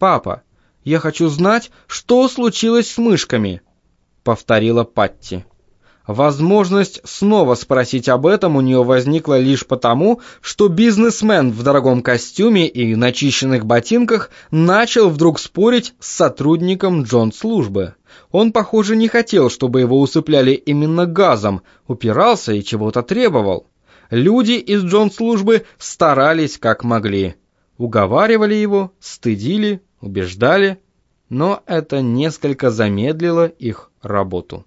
«Папа, я хочу знать, что случилось с мышками», — повторила Патти. Возможность снова спросить об этом у нее возникла лишь потому, что бизнесмен в дорогом костюме и начищенных ботинках начал вдруг спорить с сотрудником Джон-службы. Он, похоже, не хотел, чтобы его усыпляли именно газом, упирался и чего-то требовал. Люди из Джон-службы старались как могли. Уговаривали его, стыдили, убеждали, но это несколько замедлило их работу.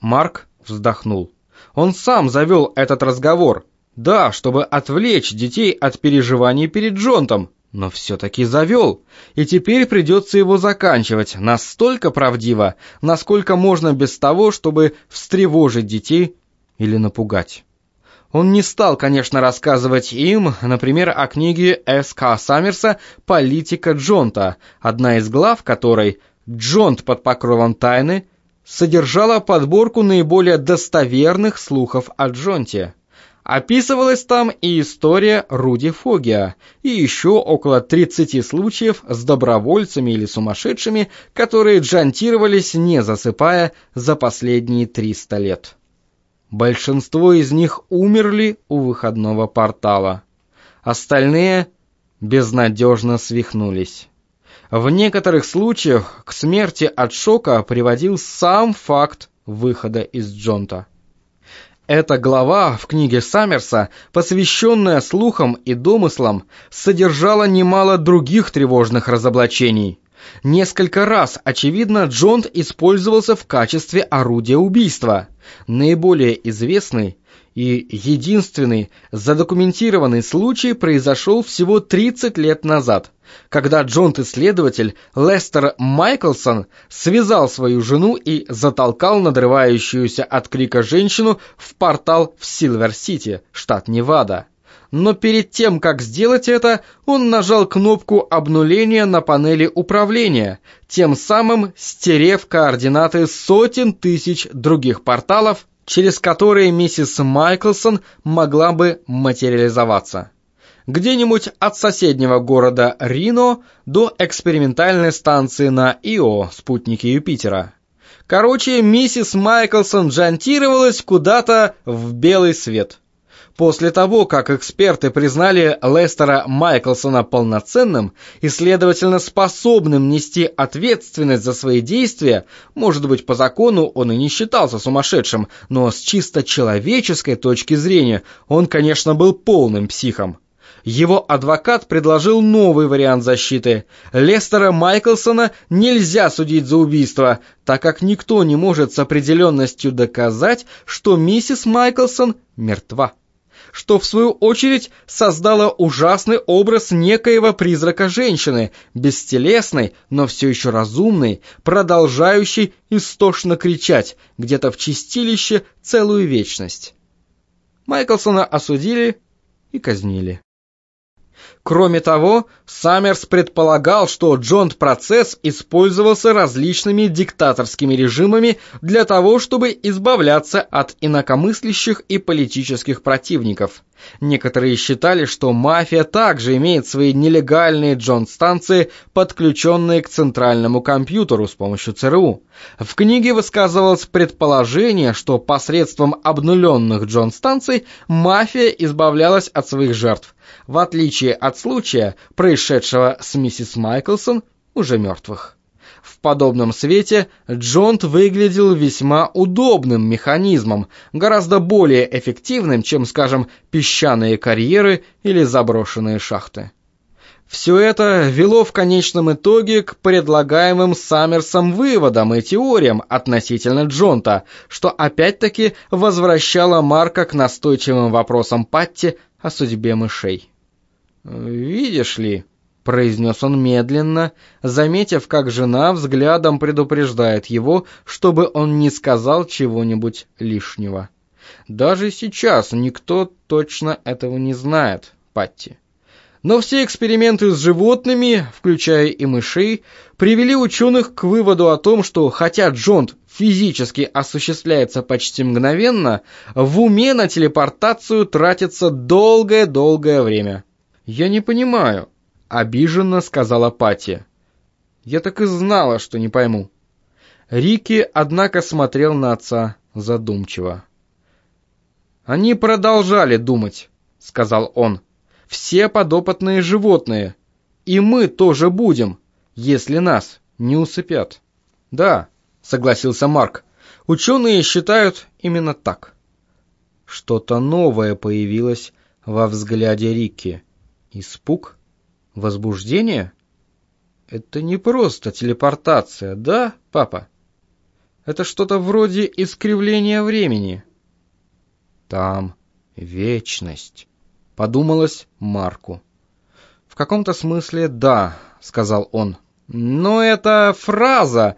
Марк вздохнул. Он сам завел этот разговор. Да, чтобы отвлечь детей от переживаний перед Джонтом, но все-таки завел. И теперь придется его заканчивать настолько правдиво, насколько можно без того, чтобы встревожить детей или напугать. Он не стал, конечно, рассказывать им, например, о книге С.К. Саммерса «Политика Джонта», одна из глав которой «Джонт под покровом тайны» содержала подборку наиболее достоверных слухов о Джонте. Описывалась там и история Руди Фогия, и еще около 30 случаев с добровольцами или сумасшедшими, которые джантировались, не засыпая, за последние 300 лет. Большинство из них умерли у выходного портала. Остальные безнадежно свихнулись. В некоторых случаях к смерти от шока приводил сам факт выхода из Джонта. Эта глава в книге Саммерса, посвященная слухам и домыслам, содержала немало других тревожных разоблачений. Несколько раз, очевидно, Джонт использовался в качестве орудия убийства. Наиболее известный и единственный задокументированный случай произошел всего 30 лет назад – когда Джонт-исследователь Лестер Майклсон связал свою жену и затолкал надрывающуюся от крика женщину в портал в Силвер-Сити, штат Невада. Но перед тем, как сделать это, он нажал кнопку обнуления на панели управления, тем самым стерев координаты сотен тысяч других порталов, через которые миссис Майклсон могла бы материализоваться где-нибудь от соседнего города Рино до экспериментальной станции на Ио, спутнике Юпитера. Короче, миссис Майклсон джантировалась куда-то в белый свет. После того, как эксперты признали Лестера Майклсона полноценным и, следовательно, способным нести ответственность за свои действия, может быть, по закону он и не считался сумасшедшим, но с чисто человеческой точки зрения он, конечно, был полным психом. Его адвокат предложил новый вариант защиты. Лестера Майклсона нельзя судить за убийство, так как никто не может с определенностью доказать, что миссис Майклсон мертва. Что в свою очередь создало ужасный образ некоего призрака женщины, бестелесной, но все еще разумной, продолжающей истошно кричать где-то в чистилище целую вечность. Майклсона осудили и казнили. Кроме того, Саммерс предполагал, что Джонт-процесс использовался различными диктаторскими режимами для того, чтобы избавляться от инакомыслящих и политических противников. Некоторые считали, что мафия также имеет свои нелегальные Джонт-станции, подключенные к центральному компьютеру с помощью ЦРУ. В книге высказывалось предположение, что посредством обнуленных Джон-станций мафия избавлялась от своих жертв в отличие от случая, происшедшего с миссис Майклсон, уже мертвых. В подобном свете Джонт выглядел весьма удобным механизмом, гораздо более эффективным, чем, скажем, песчаные карьеры или заброшенные шахты. Все это вело в конечном итоге к предлагаемым Саммерсом выводам и теориям относительно Джонта, что опять-таки возвращало Марка к настойчивым вопросам Патти о судьбе мышей. «Видишь ли», — произнес он медленно, заметив, как жена взглядом предупреждает его, чтобы он не сказал чего-нибудь лишнего. «Даже сейчас никто точно этого не знает, Патти». Но все эксперименты с животными, включая и мышей, привели ученых к выводу о том, что хотя Джонт физически осуществляется почти мгновенно, в уме на телепортацию тратится долгое-долгое время. «Я не понимаю», — обиженно сказала Пати. Я так и знала, что не пойму. Рики, однако, смотрел на отца задумчиво. «Они продолжали думать», — сказал он. «Все подопытные животные. И мы тоже будем, если нас не усыпят». «Да», — согласился Марк. «Ученые считают именно так». Что-то новое появилось во взгляде Рикки. Испуг? Возбуждение? Это не просто телепортация, да, папа? Это что-то вроде искривления времени. Там вечность, подумалось Марку. В каком-то смысле да, сказал он. Но эта фраза,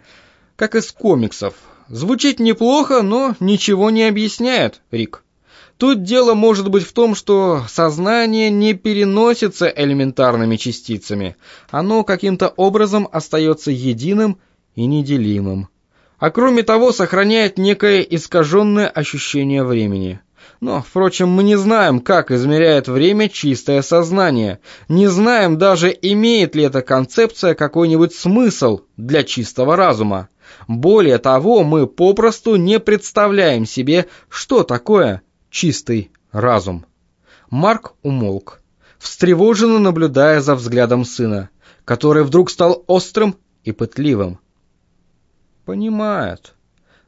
как из комиксов, звучит неплохо, но ничего не объясняет, Рик. Тут дело может быть в том, что сознание не переносится элементарными частицами. Оно каким-то образом остается единым и неделимым. А кроме того, сохраняет некое искаженное ощущение времени. Но, впрочем, мы не знаем, как измеряет время чистое сознание. Не знаем даже, имеет ли эта концепция какой-нибудь смысл для чистого разума. Более того, мы попросту не представляем себе, что такое чистый разум. Марк умолк, встревоженно наблюдая за взглядом сына, который вдруг стал острым и пытливым. «Понимает,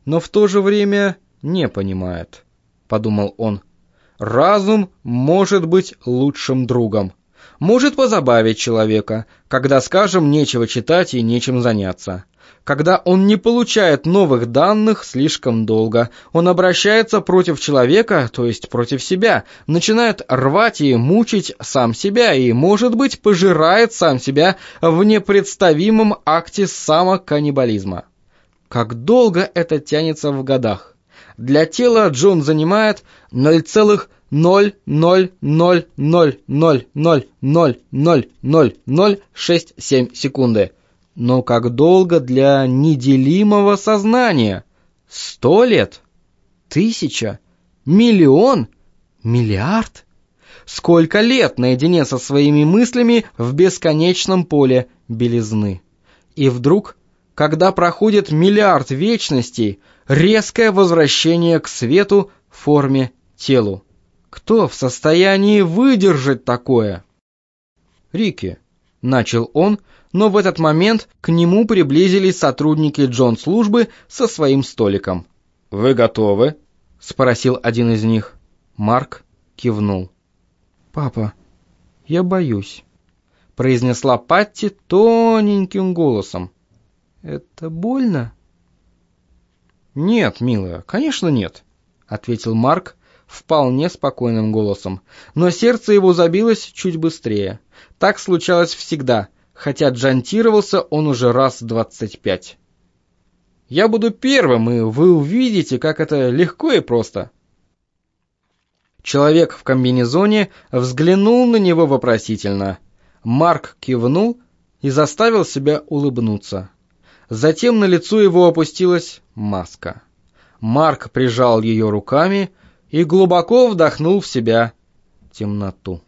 но в то же время не понимает», — подумал он. «Разум может быть лучшим другом, может позабавить человека, когда, скажем, нечего читать и нечем заняться когда он не получает новых данных слишком долго. Он обращается против человека, то есть против себя, начинает рвать и мучить сам себя и, может быть, пожирает сам себя в непредставимом акте самоканнибализма. Как долго это тянется в годах? Для тела Джон занимает 0,0000000000067 секунды. Но как долго для неделимого сознания? Сто лет? Тысяча? Миллион? Миллиард? Сколько лет наедине со своими мыслями в бесконечном поле белизны? И вдруг, когда проходит миллиард вечностей, резкое возвращение к свету форме телу. Кто в состоянии выдержать такое? Рики, начал он, но в этот момент к нему приблизились сотрудники Джон-службы со своим столиком. «Вы готовы?» — спросил один из них. Марк кивнул. «Папа, я боюсь», — произнесла Патти тоненьким голосом. «Это больно?» «Нет, милая, конечно нет», — ответил Марк вполне спокойным голосом. Но сердце его забилось чуть быстрее. Так случалось всегда, хотя джантировался он уже раз двадцать пять. Я буду первым, и вы увидите, как это легко и просто. Человек в комбинезоне взглянул на него вопросительно. Марк кивнул и заставил себя улыбнуться. Затем на лицо его опустилась маска. Марк прижал ее руками и глубоко вдохнул в себя темноту.